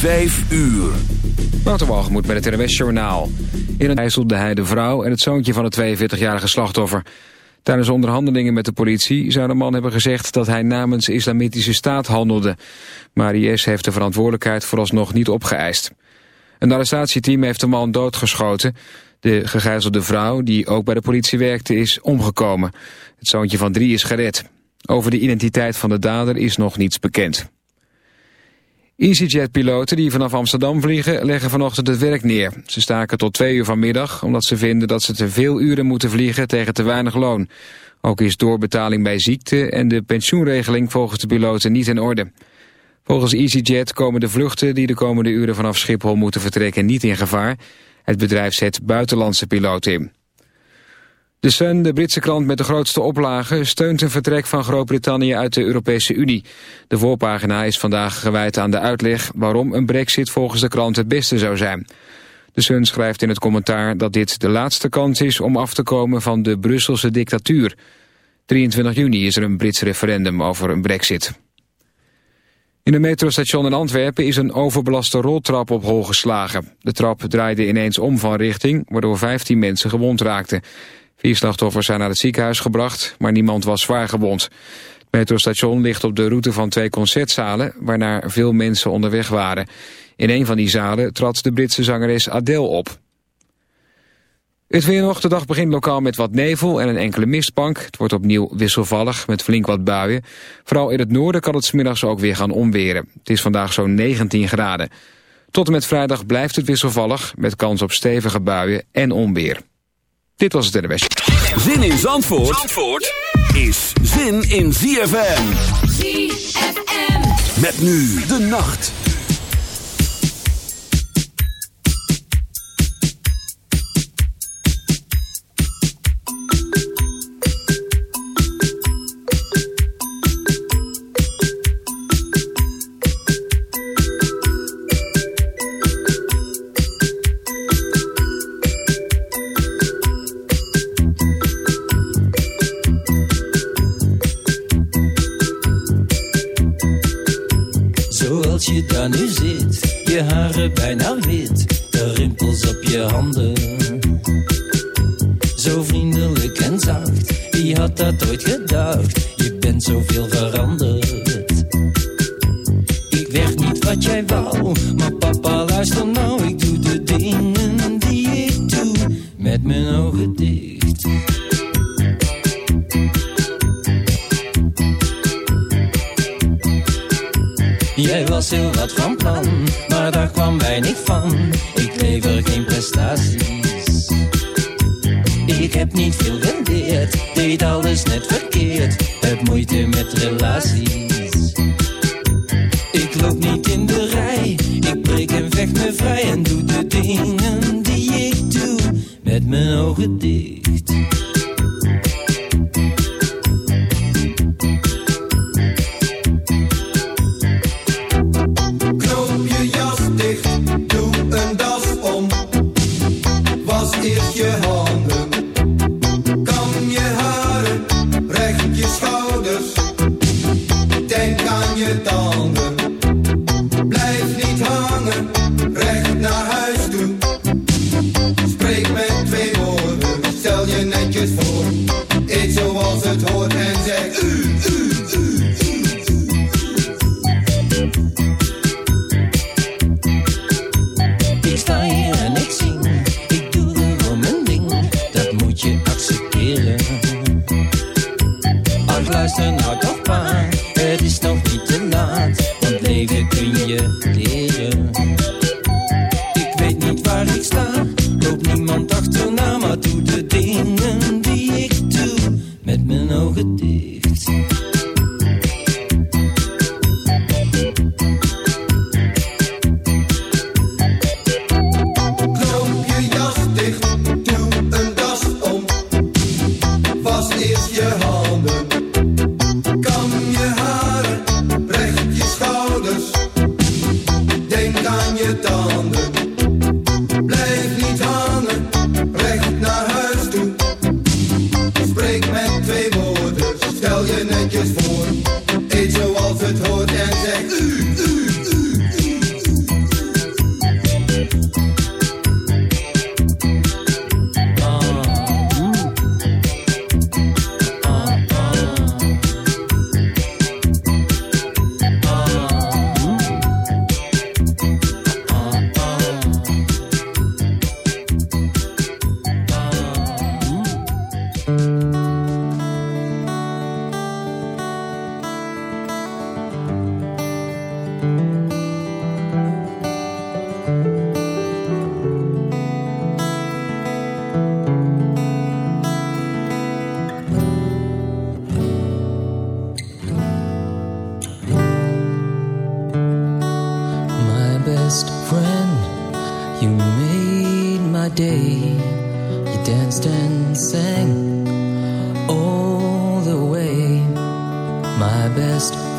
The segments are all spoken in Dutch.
Vijf uur. Waterwalgemoed met het NWS Journaal. In het IJsselde hij de vrouw en het zoontje van het 42-jarige slachtoffer. Tijdens onderhandelingen met de politie zou de man hebben gezegd... dat hij namens islamitische staat handelde. Maar IS heeft de verantwoordelijkheid vooralsnog niet opgeëist. Een arrestatieteam heeft de man doodgeschoten. De gegijzelde vrouw, die ook bij de politie werkte, is omgekomen. Het zoontje van drie is gered. Over de identiteit van de dader is nog niets bekend. EasyJet-piloten die vanaf Amsterdam vliegen leggen vanochtend het werk neer. Ze staken tot twee uur vanmiddag omdat ze vinden dat ze te veel uren moeten vliegen tegen te weinig loon. Ook is doorbetaling bij ziekte en de pensioenregeling volgens de piloten niet in orde. Volgens EasyJet komen de vluchten die de komende uren vanaf Schiphol moeten vertrekken niet in gevaar. Het bedrijf zet buitenlandse piloten in. De Sun, de Britse krant met de grootste oplage, steunt een vertrek van Groot-Brittannië uit de Europese Unie. De voorpagina is vandaag gewijd aan de uitleg waarom een brexit volgens de krant het beste zou zijn. De Sun schrijft in het commentaar dat dit de laatste kans is om af te komen van de Brusselse dictatuur. 23 juni is er een Brits referendum over een brexit. In een metrostation in Antwerpen is een overbelaste roltrap op hol geslagen. De trap draaide ineens om van richting, waardoor 15 mensen gewond raakten. Vier slachtoffers zijn naar het ziekenhuis gebracht, maar niemand was zwaar gewond. Het metrostation ligt op de route van twee concertzalen... waarnaar veel mensen onderweg waren. In een van die zalen trad de Britse zangeres Adele op. Het weer nog. Begint lokaal met wat nevel en een enkele mistbank. Het wordt opnieuw wisselvallig met flink wat buien. Vooral in het noorden kan het smiddags ook weer gaan omweren. Het is vandaag zo'n 19 graden. Tot en met vrijdag blijft het wisselvallig... met kans op stevige buien en onweer. Dit was het NWS. Zin in Zandvoort, Zandvoort is zin in ZFM. ZFM. Met nu de nacht. Hangen, recht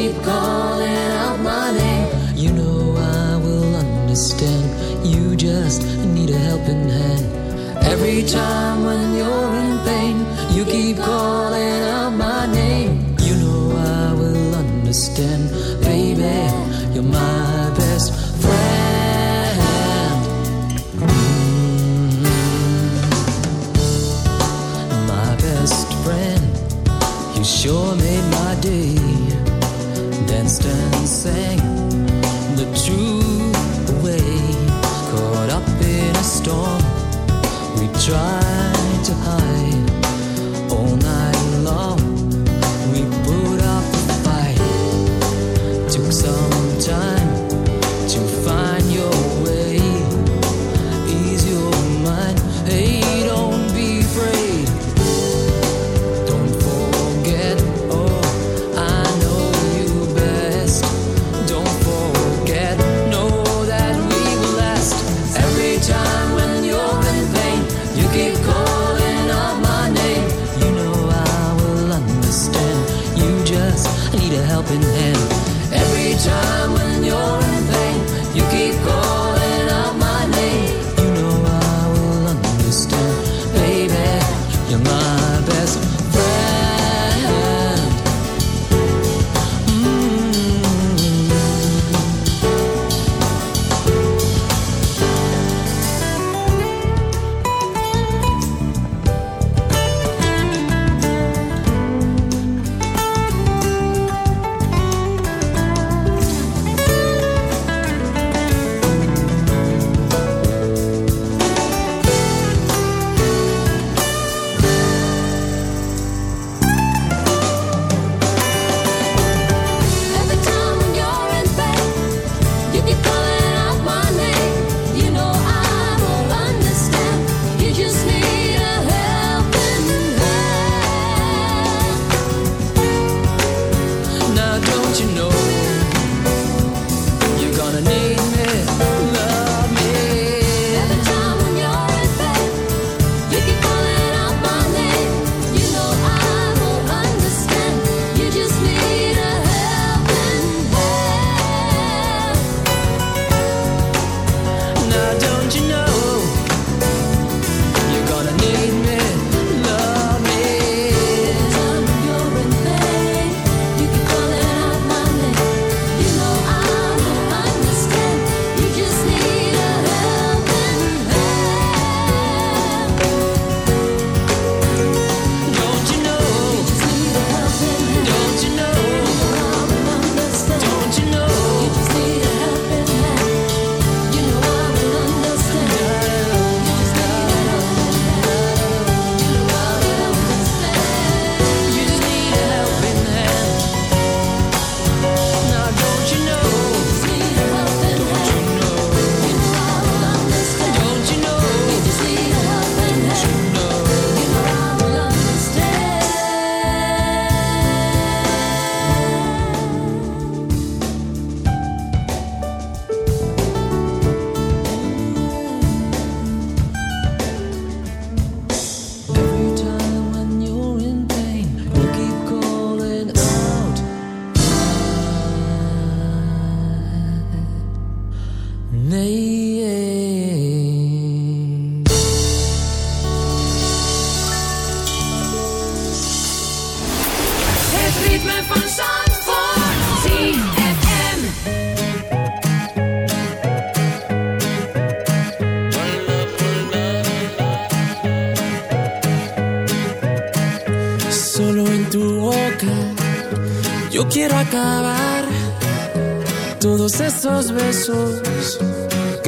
keep calling out my name. You know I will understand. You just need a helping hand. Every time. try.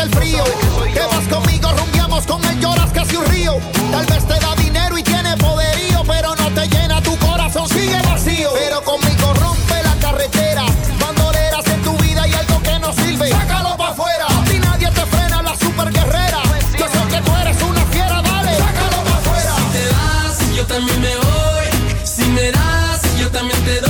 quita el frío? Que vas conmigo, rumbiamos con él, lloras casi un río. Tal vez te da dinero y tiene poderío, pero no te llena tu corazón, sigue vacío. Pero conmigo rompe la carretera, bandoleras en tu vida y algo que no sirve. Sácalo pa' afuera, ti nadie te frena, la super guerrera. Yo sé que tú eres una fiera, dale, sácalo pa' afuera. Si te vas, yo también me voy. Si me das, yo también te doy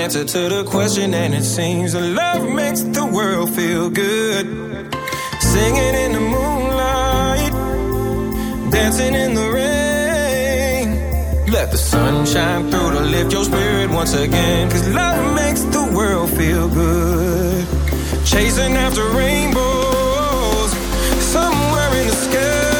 answer to the question, and it seems love makes the world feel good. Singing in the moonlight, dancing in the rain. Let the sun shine through to lift your spirit once again. Cause love makes the world feel good. Chasing after rainbows, somewhere in the sky.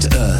down to earth.